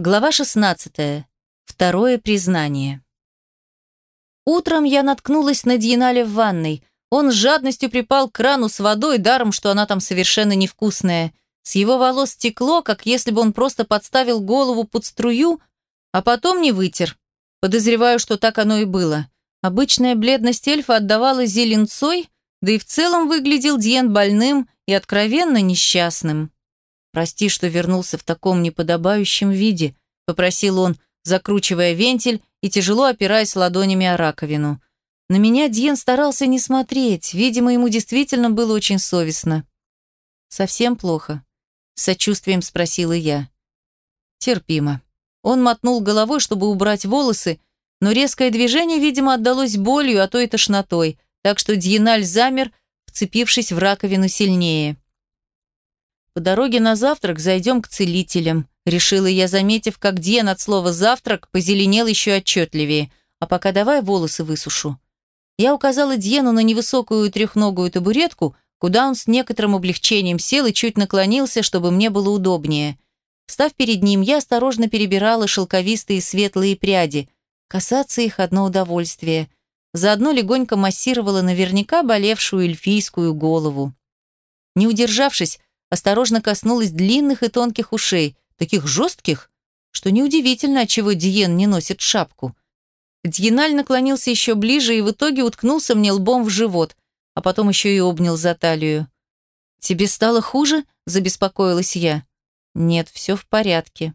Глава 16. Второе признание. Утром я наткнулась на Дьенале в ванной. Он с жадностью припал к крану с водой, даром, что она там совершенно невкусная. С его волос текло, как если бы он просто подставил голову под струю, а потом не вытер. Подозреваю, что так оно и было. Обычная бледность эльфа отдавала зеленцой, да и в целом выглядел Дьен больным и откровенно несчастным. «Прости, что вернулся в таком неподобающем виде», – попросил он, закручивая вентиль и тяжело опираясь ладонями о раковину. На меня Дьен старался не смотреть, видимо, ему действительно было очень совестно. «Совсем плохо?» – с сочувствием спросила я. «Терпимо». Он мотнул головой, чтобы убрать волосы, но резкое движение, видимо, отдалось болью, а то и тошнотой, так что Дьеналь замер, вцепившись в раковину сильнее. По дороге на завтрак зайдем к целителям, решила я, заметив, как Диен от слова «завтрак» позеленел еще отчетливее. А пока давай волосы высушу. Я указала Дьену на невысокую трехногую табуретку, куда он с некоторым облегчением сел и чуть наклонился, чтобы мне было удобнее. Став перед ним, я осторожно перебирала шелковистые светлые пряди. Касаться их одно удовольствие. Заодно легонько массировала наверняка болевшую эльфийскую голову. Не удержавшись, осторожно коснулась длинных и тонких ушей, таких жестких, что неудивительно, отчего Диен не носит шапку. Дьеналь наклонился еще ближе и в итоге уткнулся мне лбом в живот, а потом еще и обнял за талию. «Тебе стало хуже?» – забеспокоилась я. «Нет, все в порядке.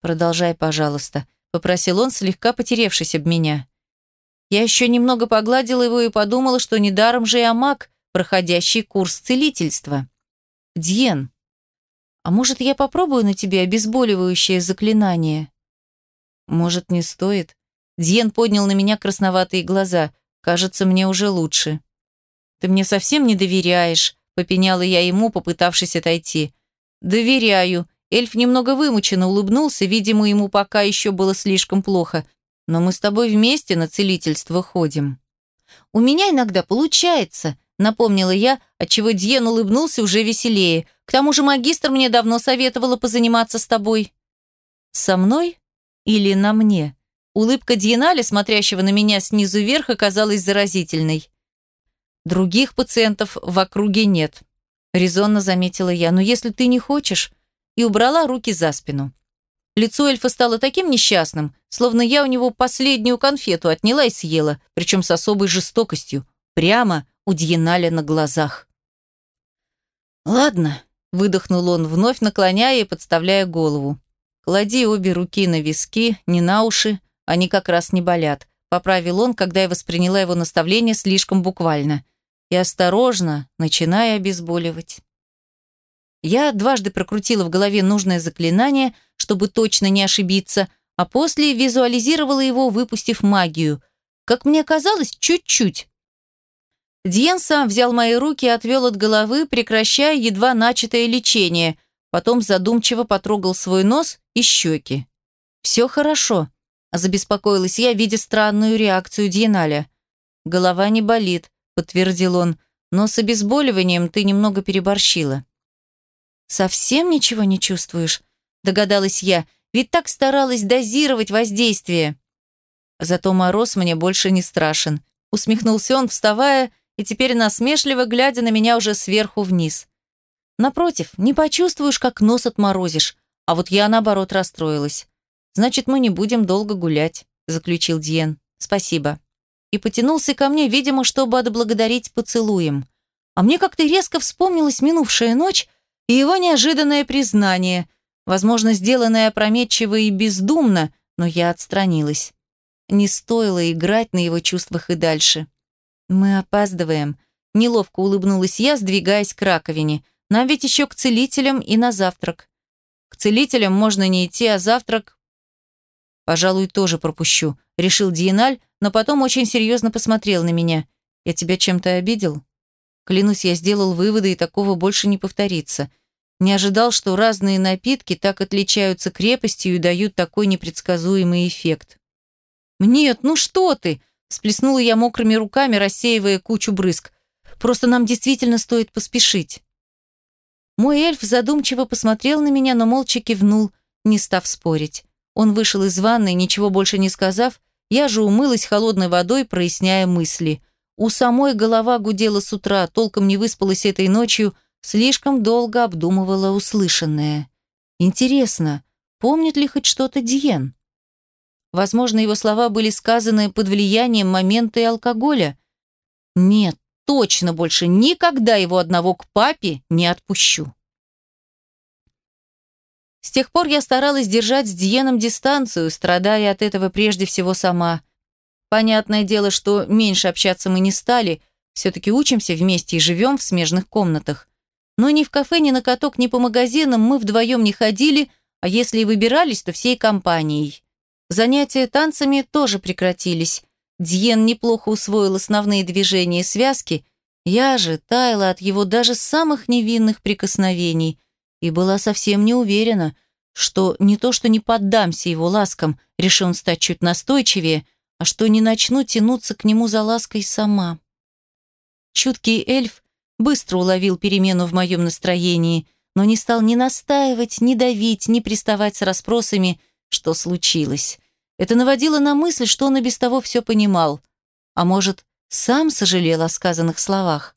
Продолжай, пожалуйста», – попросил он, слегка потеревшись об меня. Я еще немного погладила его и подумала, что недаром же я маг, проходящий курс целительства. Дьен, а может, я попробую на тебе обезболивающее заклинание? Может, не стоит? Дьен поднял на меня красноватые глаза. Кажется, мне уже лучше. Ты мне совсем не доверяешь, попеняла я ему, попытавшись отойти. Доверяю. Эльф немного вымученно улыбнулся, видимо, ему пока еще было слишком плохо. Но мы с тобой вместе на целительство ходим. У меня иногда получается, напомнила я, отчего Дьен улыбнулся уже веселее. К тому же магистр мне давно советовала позаниматься с тобой. Со мной или на мне? Улыбка Дьеналя, смотрящего на меня снизу вверх, оказалась заразительной. Других пациентов в округе нет, резонно заметила я. Но если ты не хочешь, и убрала руки за спину. Лицо эльфа стало таким несчастным, словно я у него последнюю конфету отняла и съела, причем с особой жестокостью, прямо у Дьеналя на глазах. «Ладно», — выдохнул он, вновь наклоняя и подставляя голову. «Клади обе руки на виски, не на уши, они как раз не болят», — поправил он, когда я восприняла его наставление слишком буквально. И осторожно, начиная обезболивать. Я дважды прокрутила в голове нужное заклинание, чтобы точно не ошибиться, а после визуализировала его, выпустив магию. Как мне казалось, чуть-чуть. Дьен взял мои руки и отвел от головы, прекращая едва начатое лечение, потом задумчиво потрогал свой нос и щеки. «Все хорошо», – забеспокоилась я, видя странную реакцию Дьеналя. «Голова не болит», – подтвердил он, – «но с обезболиванием ты немного переборщила». «Совсем ничего не чувствуешь?» – догадалась я, ведь так старалась дозировать воздействие. «Зато мороз мне больше не страшен», – усмехнулся он, вставая – и теперь насмешливо глядя на меня уже сверху вниз. Напротив, не почувствуешь, как нос отморозишь, а вот я, наоборот, расстроилась. «Значит, мы не будем долго гулять», – заключил Диен. «Спасибо». И потянулся ко мне, видимо, чтобы отблагодарить поцелуем. А мне как-то резко вспомнилась минувшая ночь и его неожиданное признание, возможно, сделанное опрометчиво и бездумно, но я отстранилась. Не стоило играть на его чувствах и дальше. «Мы опаздываем», – неловко улыбнулась я, сдвигаясь к раковине. «Нам ведь еще к целителям и на завтрак». «К целителям можно не идти, а завтрак...» «Пожалуй, тоже пропущу», – решил Диеналь, но потом очень серьезно посмотрел на меня. «Я тебя чем-то обидел?» Клянусь, я сделал выводы, и такого больше не повторится. Не ожидал, что разные напитки так отличаются крепостью и дают такой непредсказуемый эффект. «Нет, ну что ты!» Сплеснула я мокрыми руками, рассеивая кучу брызг. Просто нам действительно стоит поспешить. Мой эльф задумчиво посмотрел на меня, но молча кивнул, не став спорить. Он вышел из ванной, ничего больше не сказав, я же умылась холодной водой, проясняя мысли. У самой голова гудела с утра, толком не выспалась этой ночью, слишком долго обдумывала услышанное. Интересно, помнит ли хоть что-то Диен? Возможно, его слова были сказаны под влиянием момента и алкоголя. Нет, точно больше никогда его одного к папе не отпущу. С тех пор я старалась держать с Диеном дистанцию, страдая от этого прежде всего сама. Понятное дело, что меньше общаться мы не стали, все-таки учимся вместе и живем в смежных комнатах. Но ни в кафе, ни на каток, ни по магазинам мы вдвоем не ходили, а если и выбирались, то всей компанией. Занятия танцами тоже прекратились. Дьен неплохо усвоил основные движения и связки, я же таяла от его даже самых невинных прикосновений и была совсем не уверена, что не то, что не поддамся его ласкам, решил он стать чуть настойчивее, а что не начну тянуться к нему за лаской сама. Чуткий эльф быстро уловил перемену в моем настроении, но не стал ни настаивать, ни давить, ни приставать с расспросами, что случилось. Это наводило на мысль, что он и без того все понимал. А может, сам сожалел о сказанных словах?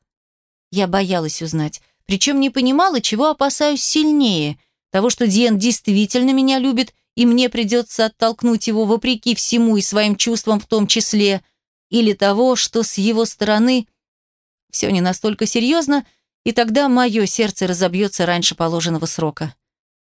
Я боялась узнать, причем не понимала, чего опасаюсь сильнее. Того, что Диэн действительно меня любит, и мне придется оттолкнуть его вопреки всему и своим чувствам в том числе, или того, что с его стороны все не настолько серьезно, и тогда мое сердце разобьется раньше положенного срока.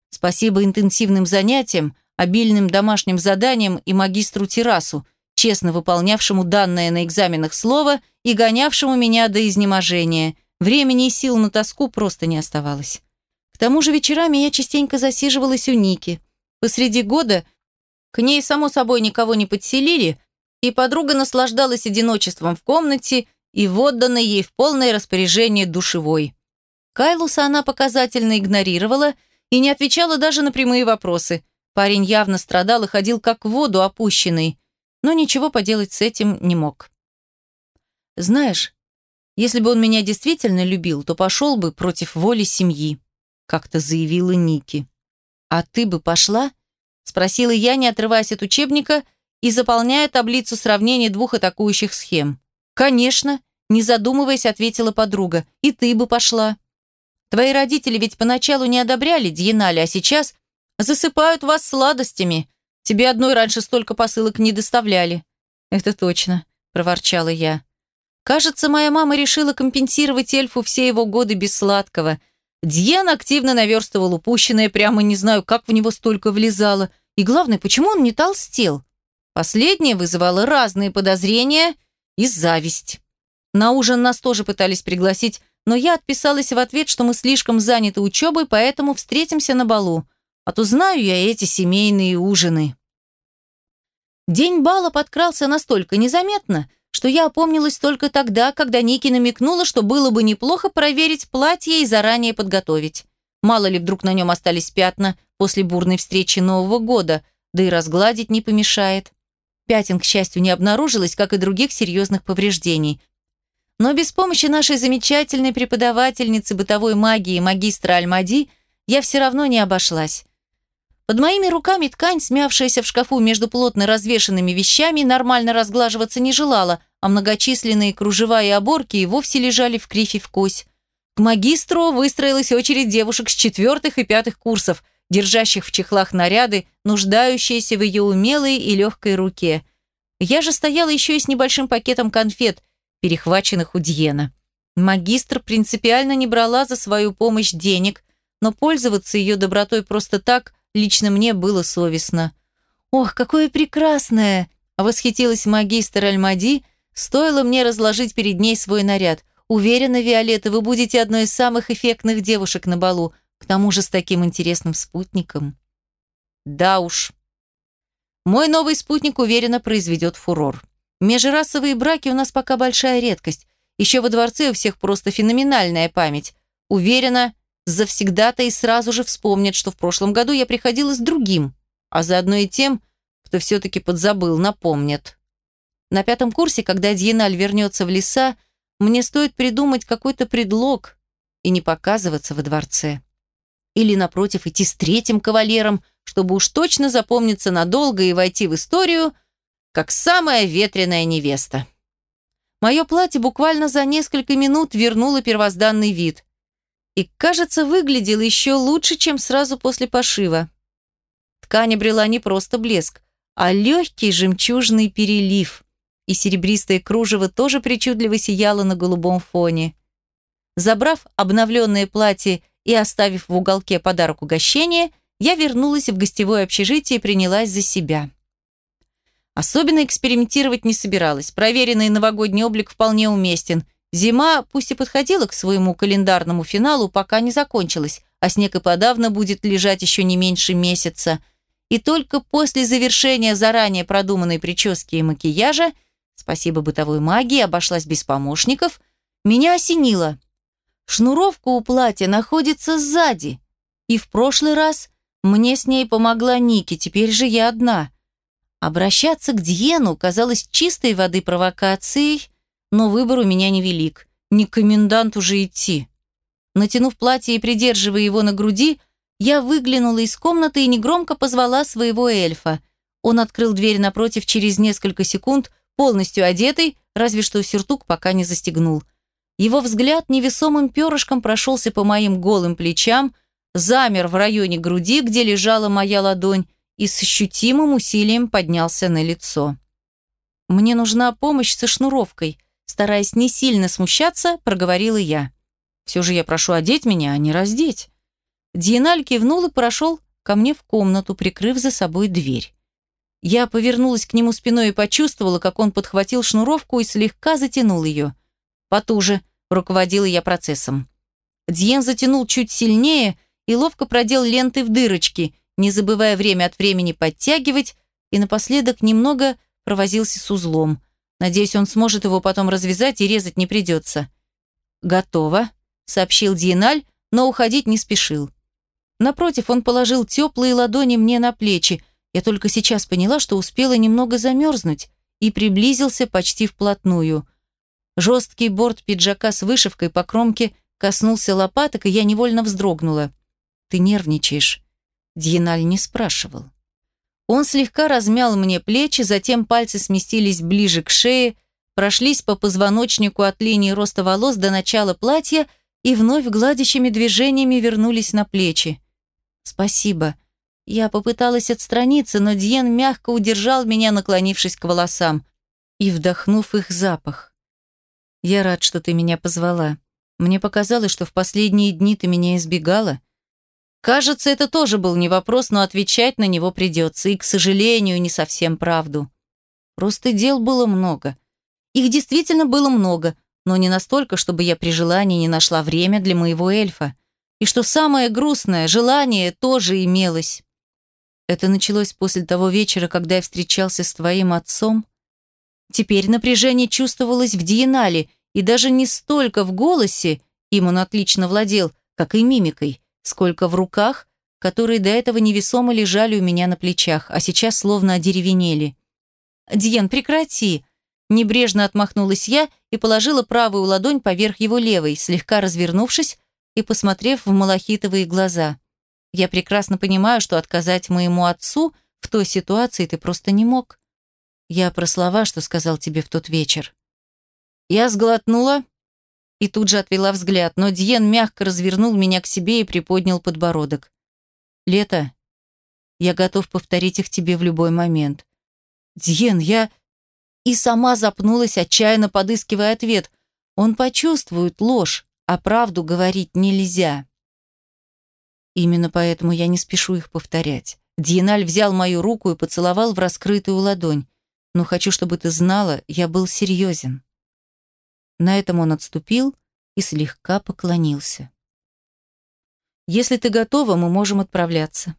Спасибо интенсивным занятиям, обильным домашним заданиям и магистру Террасу, честно выполнявшему данное на экзаменах слово и гонявшему меня до изнеможения – Времени и сил на тоску просто не оставалось. К тому же вечерами я частенько засиживалась у Ники. Посреди года к ней, само собой, никого не подселили, и подруга наслаждалась одиночеством в комнате и в отданной ей в полное распоряжение душевой. Кайлуса она показательно игнорировала и не отвечала даже на прямые вопросы. Парень явно страдал и ходил как в воду опущенный, но ничего поделать с этим не мог. «Знаешь, если бы он меня действительно любил, то пошел бы против воли семьи», как-то заявила Ники. «А ты бы пошла?» спросила я, не отрываясь от учебника и заполняя таблицу сравнения двух атакующих схем. «Конечно», не задумываясь, ответила подруга. «И ты бы пошла». «Твои родители ведь поначалу не одобряли Дьенале, а сейчас засыпают вас сладостями. Тебе одной раньше столько посылок не доставляли». «Это точно», – проворчала я. Кажется, моя мама решила компенсировать эльфу все его годы без сладкого. Дьен активно наверстывал упущенное, прямо не знаю, как в него столько влезало. И главное, почему он не толстел? Последнее вызывало разные подозрения и зависть. На ужин нас тоже пытались пригласить, но я отписалась в ответ, что мы слишком заняты учебой, поэтому встретимся на балу. А то знаю я эти семейные ужины. День бала подкрался настолько незаметно, что я опомнилась только тогда, когда Ники намекнула, что было бы неплохо проверить платье и заранее подготовить. Мало ли вдруг на нем остались пятна после бурной встречи Нового года, да и разгладить не помешает. Пятен, к счастью, не обнаружилось, как и других серьезных повреждений. Но без помощи нашей замечательной преподавательницы бытовой магии, магистра Альмади, я все равно не обошлась. Под моими руками ткань, смявшаяся в шкафу между плотно развешанными вещами, нормально разглаживаться не желала, а многочисленные кружева и оборки и вовсе лежали в крифе в кось. К магистру выстроилась очередь девушек с четвертых и пятых курсов, держащих в чехлах наряды, нуждающиеся в ее умелой и легкой руке. Я же стояла еще и с небольшим пакетом конфет, перехваченных у Дьена. Магистр принципиально не брала за свою помощь денег, но пользоваться ее добротой просто так – Лично мне было совестно. «Ох, какое прекрасное!» – восхитилась магистр Альмади, стоило мне разложить перед ней свой наряд. «Уверена, Виолетта, вы будете одной из самых эффектных девушек на балу, к тому же с таким интересным спутником». «Да уж». Мой новый спутник уверенно произведет фурор. Межрасовые браки у нас пока большая редкость. Еще во дворце у всех просто феноменальная память. Уверена, завсегда-то и сразу же вспомнят, что в прошлом году я приходила с другим, а заодно и тем, кто все-таки подзабыл, напомнят. На пятом курсе, когда Дьеналь вернется в леса, мне стоит придумать какой-то предлог и не показываться во дворце. Или, напротив, идти с третьим кавалером, чтобы уж точно запомниться надолго и войти в историю, как самая ветреная невеста. Мое платье буквально за несколько минут вернуло первозданный вид. И, кажется, выглядело еще лучше, чем сразу после пошива. Ткань обрела не просто блеск, а легкий жемчужный перелив. И серебристое кружево тоже причудливо сияло на голубом фоне. Забрав обновленное платье и оставив в уголке подарок угощения, я вернулась в гостевое общежитие и принялась за себя. Особенно экспериментировать не собиралась. Проверенный новогодний облик вполне уместен. Зима, пусть и подходила к своему календарному финалу, пока не закончилась, а снег и подавно будет лежать еще не меньше месяца. И только после завершения заранее продуманной прически и макияжа, спасибо бытовой магии, обошлась без помощников, меня осенило. Шнуровка у платья находится сзади. И в прошлый раз мне с ней помогла Ники, теперь же я одна. Обращаться к Диену казалось чистой воды провокацией, но выбор у меня невелик. Не к коменданту же идти. Натянув платье и придерживая его на груди, я выглянула из комнаты и негромко позвала своего эльфа. Он открыл дверь напротив через несколько секунд, полностью одетый, разве что сюртук пока не застегнул. Его взгляд невесомым перышком прошелся по моим голым плечам, замер в районе груди, где лежала моя ладонь, и с ощутимым усилием поднялся на лицо. «Мне нужна помощь со шнуровкой», стараясь не сильно смущаться, проговорила я. «Все же я прошу одеть меня, а не раздеть». Диеналь кивнул и прошел ко мне в комнату, прикрыв за собой дверь. Я повернулась к нему спиной и почувствовала, как он подхватил шнуровку и слегка затянул ее. «Потуже», — руководила я процессом. Дьен затянул чуть сильнее и ловко продел ленты в дырочки, не забывая время от времени подтягивать, и напоследок немного провозился с узлом. Надеюсь, он сможет его потом развязать и резать не придется. «Готово», — сообщил Диеналь, но уходить не спешил. Напротив, он положил теплые ладони мне на плечи. Я только сейчас поняла, что успела немного замерзнуть, и приблизился почти вплотную. Жесткий борт пиджака с вышивкой по кромке коснулся лопаток, и я невольно вздрогнула. «Ты нервничаешь?» Дьеналь не спрашивал. Он слегка размял мне плечи, затем пальцы сместились ближе к шее, прошлись по позвоночнику от линии роста волос до начала платья и вновь гладящими движениями вернулись на плечи. «Спасибо». Я попыталась отстраниться, но Дьен мягко удержал меня, наклонившись к волосам и вдохнув их запах. «Я рад, что ты меня позвала. Мне показалось, что в последние дни ты меня избегала. Кажется, это тоже был не вопрос, но отвечать на него придется, и, к сожалению, не совсем правду. Просто дел было много. Их действительно было много, но не настолько, чтобы я при желании не нашла время для моего эльфа. И что самое грустное, желание тоже имелось. Это началось после того вечера, когда я встречался с твоим отцом. Теперь напряжение чувствовалось в диенале, и даже не столько в голосе, им он отлично владел, как и мимикой сколько в руках, которые до этого невесомо лежали у меня на плечах, а сейчас словно одеревенели. «Диен, прекрати!» Небрежно отмахнулась я и положила правую ладонь поверх его левой, слегка развернувшись и посмотрев в малахитовые глаза. «Я прекрасно понимаю, что отказать моему отцу в той ситуации ты просто не мог. Я про слова, что сказал тебе в тот вечер». Я сглотнула и тут же отвела взгляд, но Дьен мягко развернул меня к себе и приподнял подбородок. «Лето, я готов повторить их тебе в любой момент». «Дьен, я...» И сама запнулась, отчаянно подыскивая ответ. Он почувствует ложь, а правду говорить нельзя. Именно поэтому я не спешу их повторять. Дьеналь взял мою руку и поцеловал в раскрытую ладонь. Но хочу, чтобы ты знала, я был серьезен. На этом он отступил и слегка поклонился. «Если ты готова, мы можем отправляться».